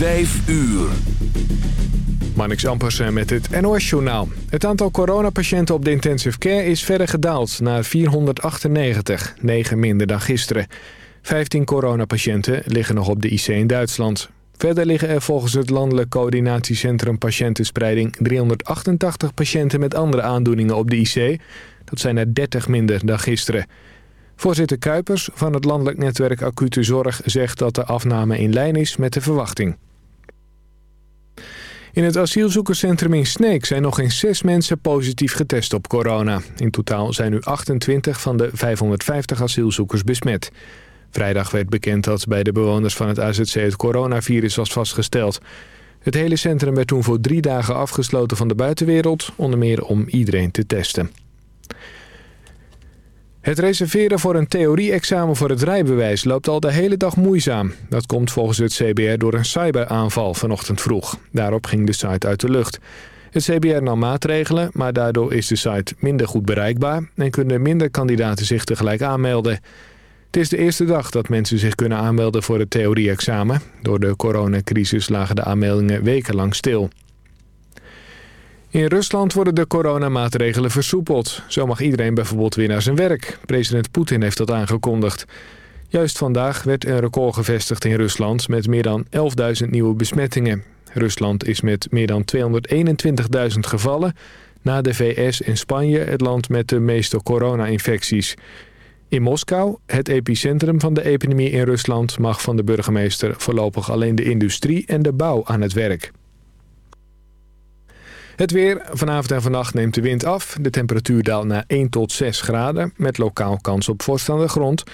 Vijf uur. Marnix Ampersen met het NOS-journaal. Het aantal coronapatiënten op de intensive care is verder gedaald naar 498, 9 minder dan gisteren. 15 coronapatiënten liggen nog op de IC in Duitsland. Verder liggen er volgens het Landelijk Coördinatiecentrum Patiëntenspreiding 388 patiënten met andere aandoeningen op de IC. Dat zijn er 30 minder dan gisteren. Voorzitter Kuipers van het Landelijk Netwerk Acute Zorg zegt dat de afname in lijn is met de verwachting. In het asielzoekerscentrum in Sneek zijn nog eens zes mensen positief getest op corona. In totaal zijn nu 28 van de 550 asielzoekers besmet. Vrijdag werd bekend dat bij de bewoners van het AZC het coronavirus was vastgesteld. Het hele centrum werd toen voor drie dagen afgesloten van de buitenwereld... onder meer om iedereen te testen. Het reserveren voor een theorie-examen voor het rijbewijs loopt al de hele dag moeizaam. Dat komt volgens het CBR door een cyberaanval vanochtend vroeg. Daarop ging de site uit de lucht. Het CBR nam maatregelen, maar daardoor is de site minder goed bereikbaar... en kunnen minder kandidaten zich tegelijk aanmelden. Het is de eerste dag dat mensen zich kunnen aanmelden voor het theorie-examen. Door de coronacrisis lagen de aanmeldingen wekenlang stil. In Rusland worden de coronamaatregelen versoepeld. Zo mag iedereen bijvoorbeeld weer naar zijn werk. President Poetin heeft dat aangekondigd. Juist vandaag werd een record gevestigd in Rusland met meer dan 11.000 nieuwe besmettingen. Rusland is met meer dan 221.000 gevallen... na de VS en Spanje het land met de meeste corona-infecties. In Moskou, het epicentrum van de epidemie in Rusland... mag van de burgemeester voorlopig alleen de industrie en de bouw aan het werk. Het weer. Vanavond en vannacht neemt de wind af. De temperatuur daalt naar 1 tot 6 graden... met lokaal kans op vorst aan de grond.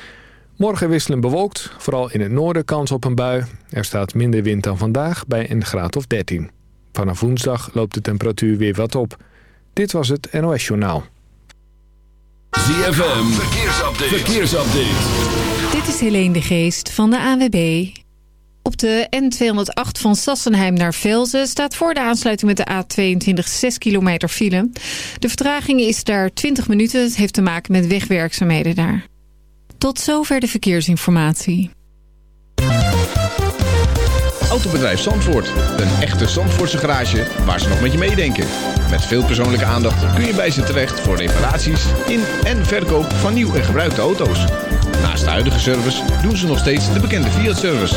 Morgen wisselen bewolkt. Vooral in het noorden kans op een bui. Er staat minder wind dan vandaag bij een graad of 13. Vanaf woensdag loopt de temperatuur weer wat op. Dit was het NOS Journaal. ZFM. Verkeersupdate. Verkeersupdate. Dit is Helene de Geest van de AWB. Op de N208 van Sassenheim naar Velzen staat voor de aansluiting met de A22 6 kilometer file. De vertraging is daar 20 minuten. Het heeft te maken met wegwerkzaamheden daar. Tot zover de verkeersinformatie. Autobedrijf Zandvoort. Een echte Zandvoortse garage waar ze nog met je meedenken. Met veel persoonlijke aandacht kun je bij ze terecht voor reparaties in en verkoop van nieuw en gebruikte auto's. Naast de huidige service doen ze nog steeds de bekende Fiat-service.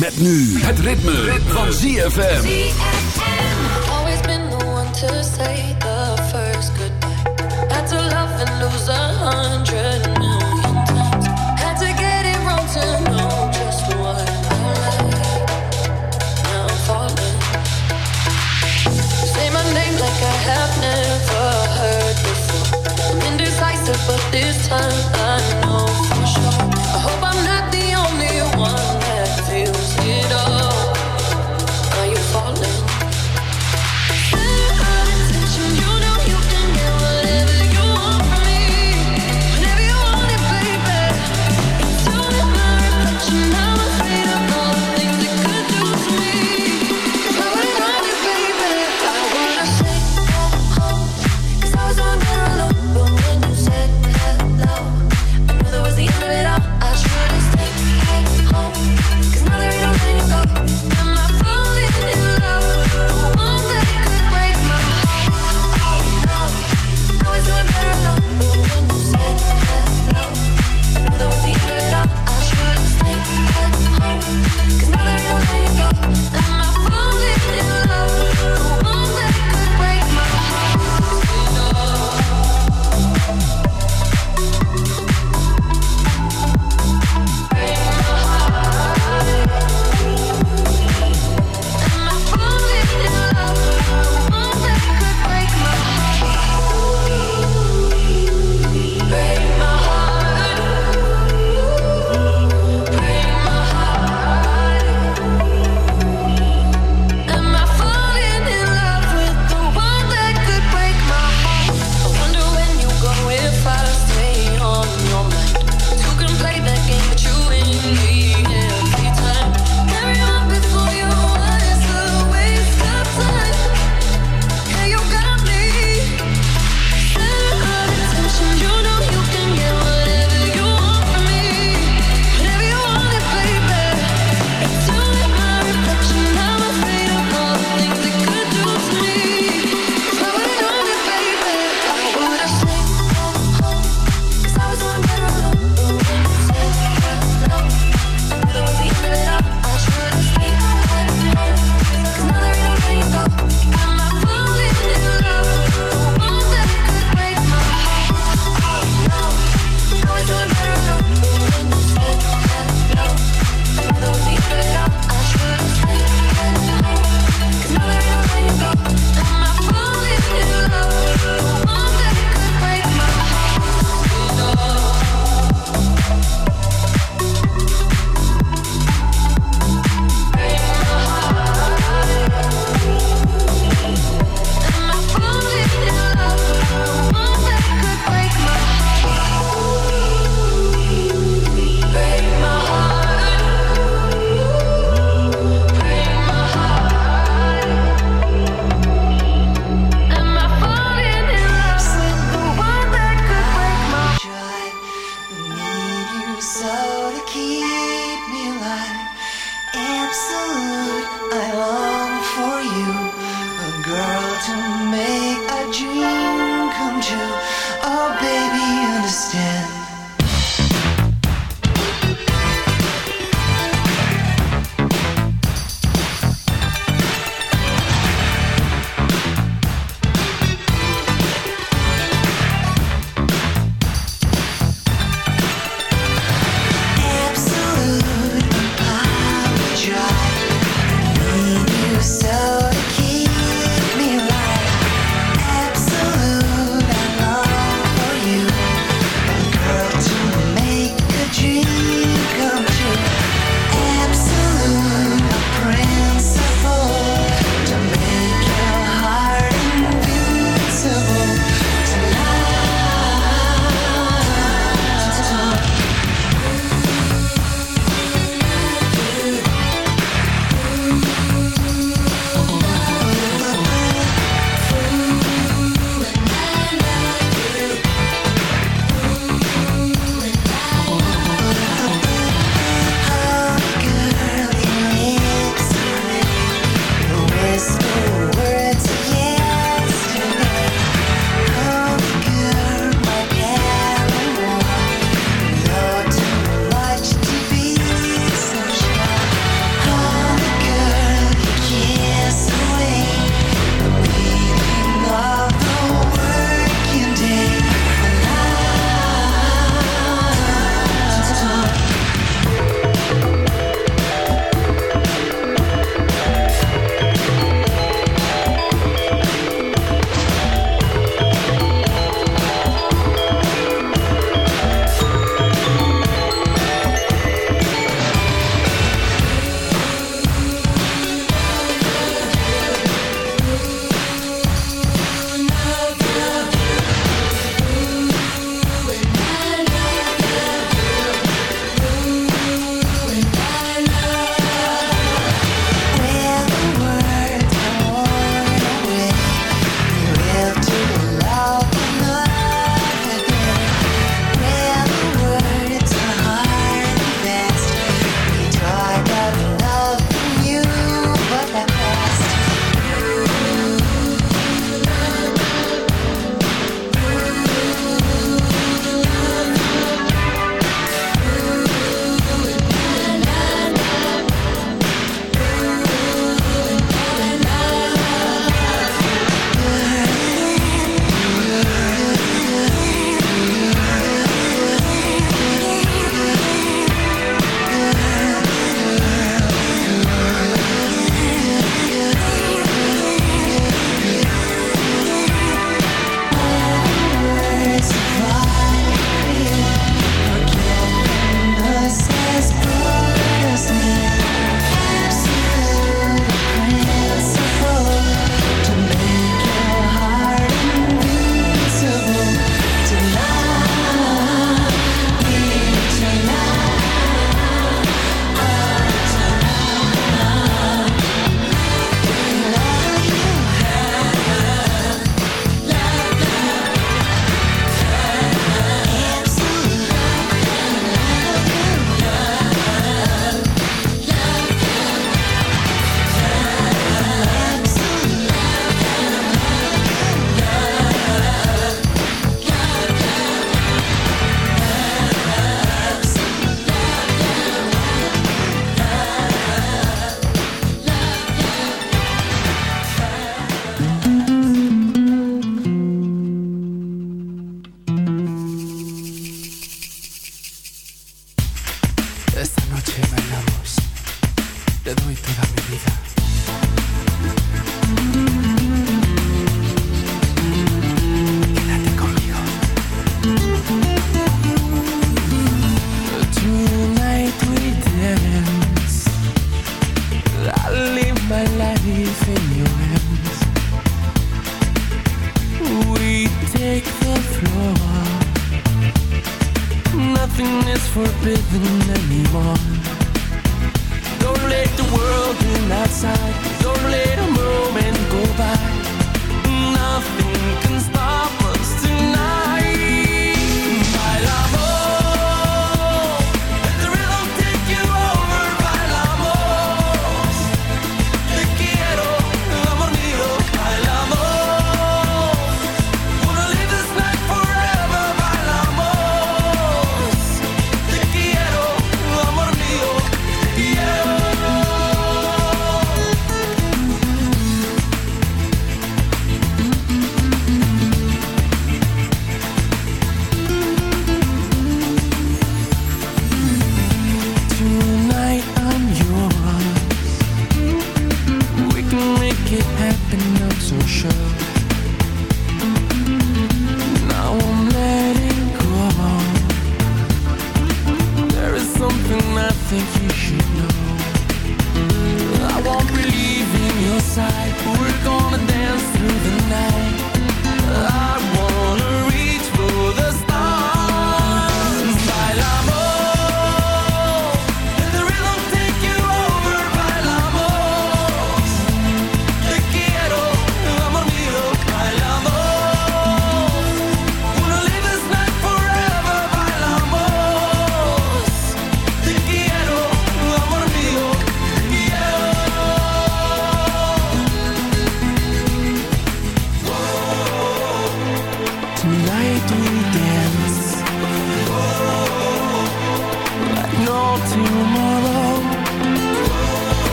Met nu het ritme, ritme. van ZFM. Always been the one to say the first goodbye. Had to love and lose a hundred million. Had to get it wrong to know just what I. Now I'm falling. Say my name like I have never heard before. I'm indecisive, but this time I know for sure.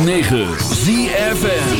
106.9 ZFN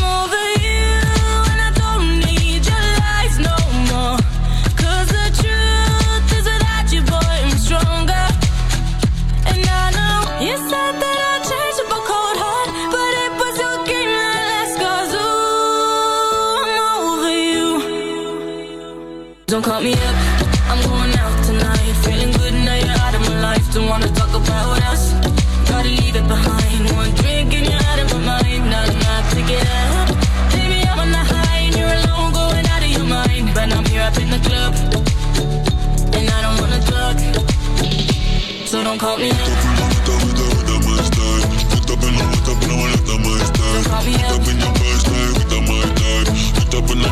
call me. Hooked up in the hooked up in the hooked up my style. Hooked up in your first time, hooked up my time. Hooked up in the.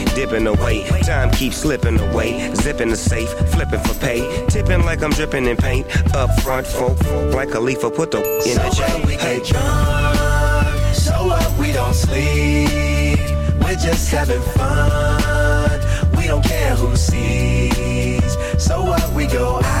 dipping away. Time keeps slipping away. Zipping the safe, flipping for pay. Tipping like I'm dripping in paint. Up front, folk, like a leaf, put the in So the J. what, we get drunk. So what, we don't sleep. We're just having fun. We don't care who sees. So what, we go out.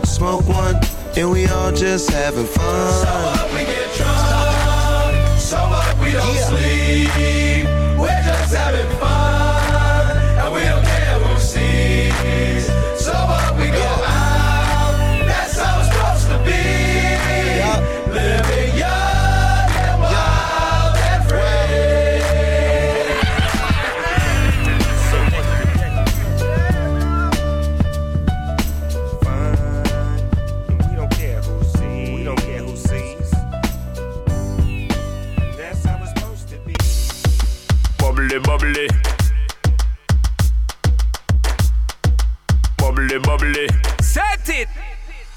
smoke one, and we all just having fun. So what, we get drunk. So what, we don't sleep. We're just having fun. And we don't care who sees.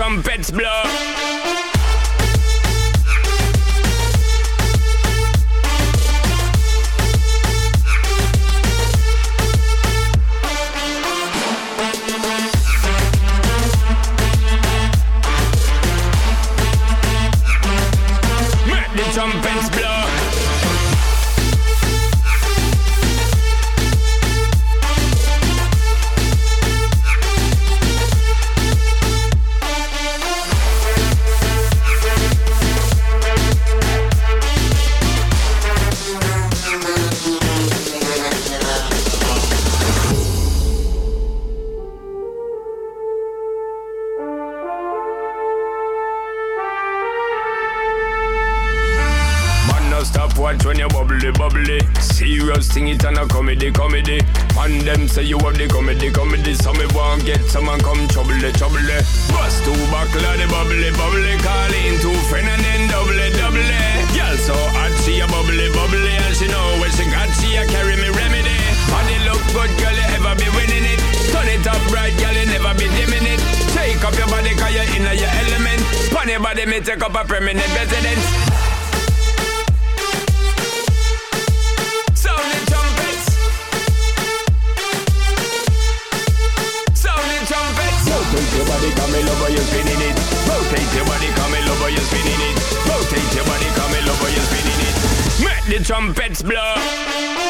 trumpets blow Let's blow.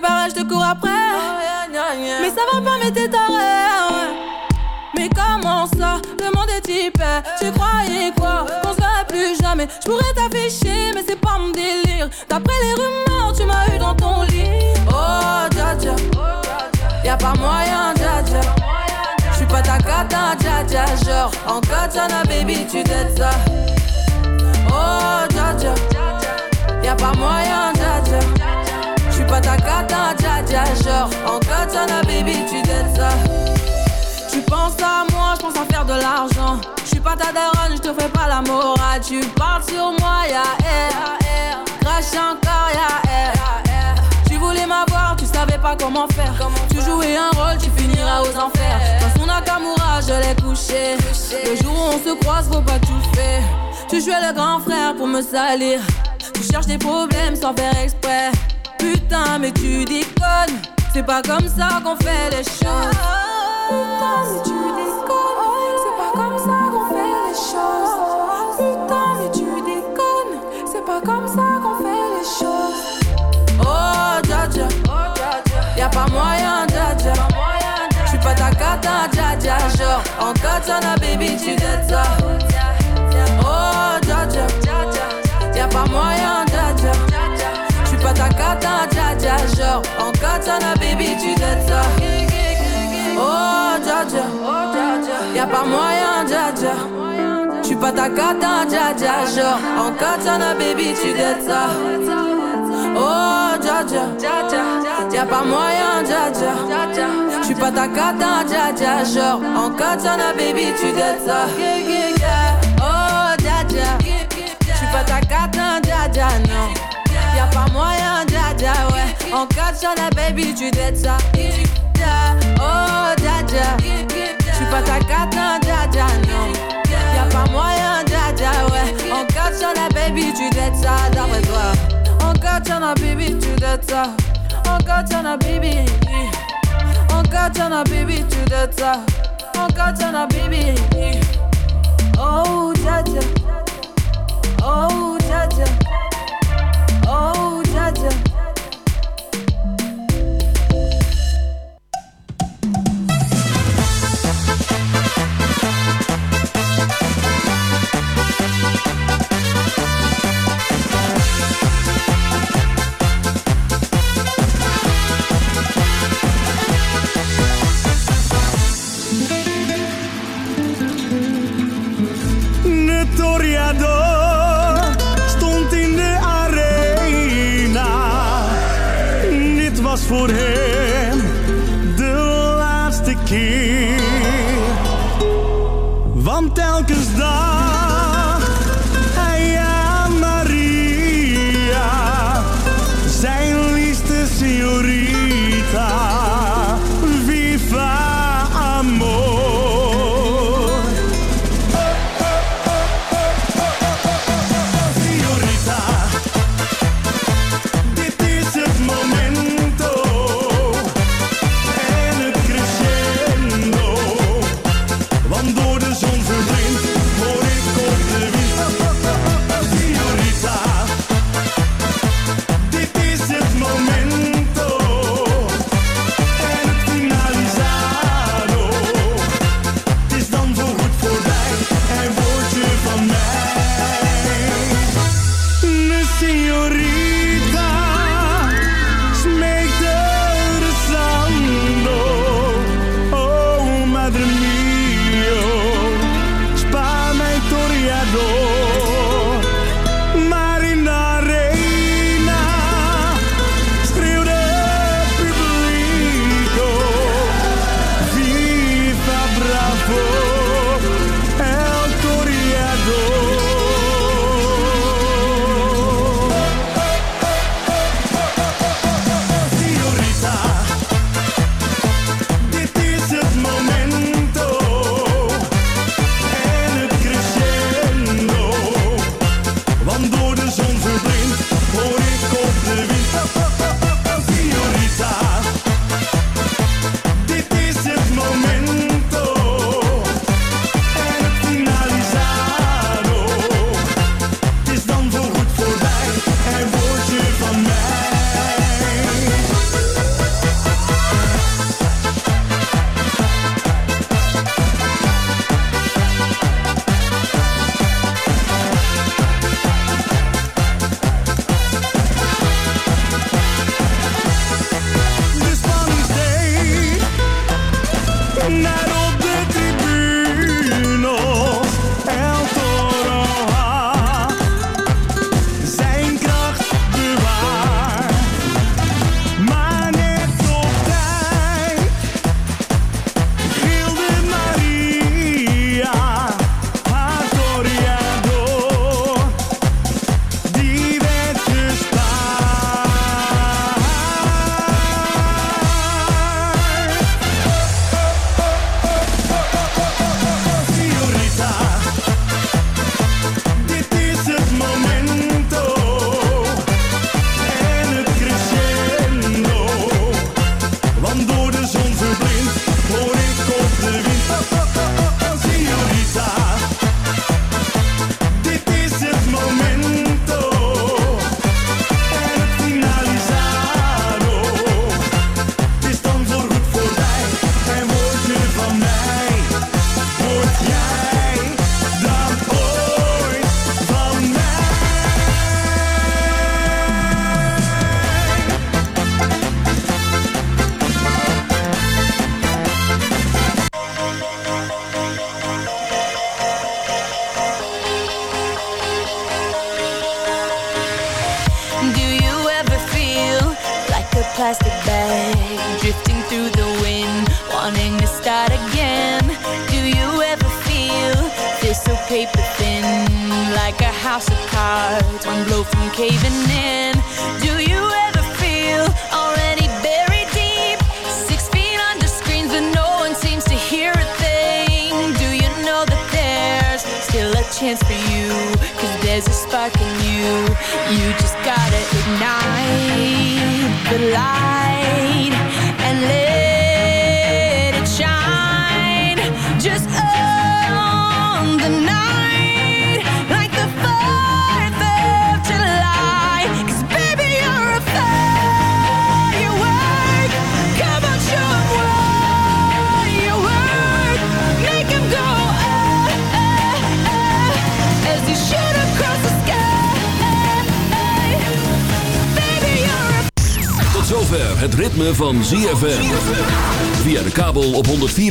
Je te cours après. Mais ça va pas, mais t'es taré. Mais comment ça Le monde est hyper. Tu croyais quoi? Qu'on se plus jamais. Je pourrais t'afficher, mais c'est pas mon délire. D'après les rumeurs, tu m'as eu dans ton lit. Oh, dja dja. Y'a pas moyen, dja dja. J'suis pas ta cata, dja dja. Genre, en katana, baby, tu t'aides ça. Oh, dja dja. Y'a pas moyen, dja dja. Genre, en katana, baby, tu t'aides ça. Tu penses à moi, je pense à faire de l'argent. Je suis pas ta daronne, je te fais pas la morale. Tu parles sur moi, ya air. Crash encore, ya air. Tu voulais m'avoir, tu savais pas comment faire. Tu jouais un rôle, tu finiras aux enfers. Dans son Nakamura, je l'ai couché. Le jour où on se croise, faut pas tout faire. Tu jouais le grand frère pour me salir. Tu cherches des problèmes sans faire exprès. Putain, mais tu déconnes. C'est pas comme ça qu'on fait les choses. Putain, mais tu déconnes. C'est pas comme ça qu'on fait les choses. Putain, mais tu déconnes. C'est pas comme ça qu'on fait les choses. Oh, dja dja. Y'a pas moyen, dja dja. J'suis pas ta cata, dja dja. Genre, en katana, baby, tu t'aides ça. Oh, dja dja. Y'a pas moyen, dja dja. J'suis pas ta cata, dja dja. Genre, en katana, baby, tu t'aides ça. Oh, dja dja. Y'a pas moyen, dja dja. J'suis pas ta cata, dja dja. Genre, en katana, baby, tu t'aides ça. Oh, dja dja. Y'a pas moyen, dja dja. J'suis pas ta cata, dja dja. Genre, en katana, baby, tu t'aides ça. Oh, dja dja. Pas ta cata, dja dja, non. Pas moyen, dada, ouais. Encore sur la baby, tu dettes ça. Oh, dada. J'suis pas ta carte, non, non. Y'a pas moyen, dada, ouais. Encore sur la baby, tu dettes ça. D'après toi. Encore sur la baby, tu dettes ça. Encore sur la baby. Encore sur la baby, tu dettes ça. Encore sur la baby.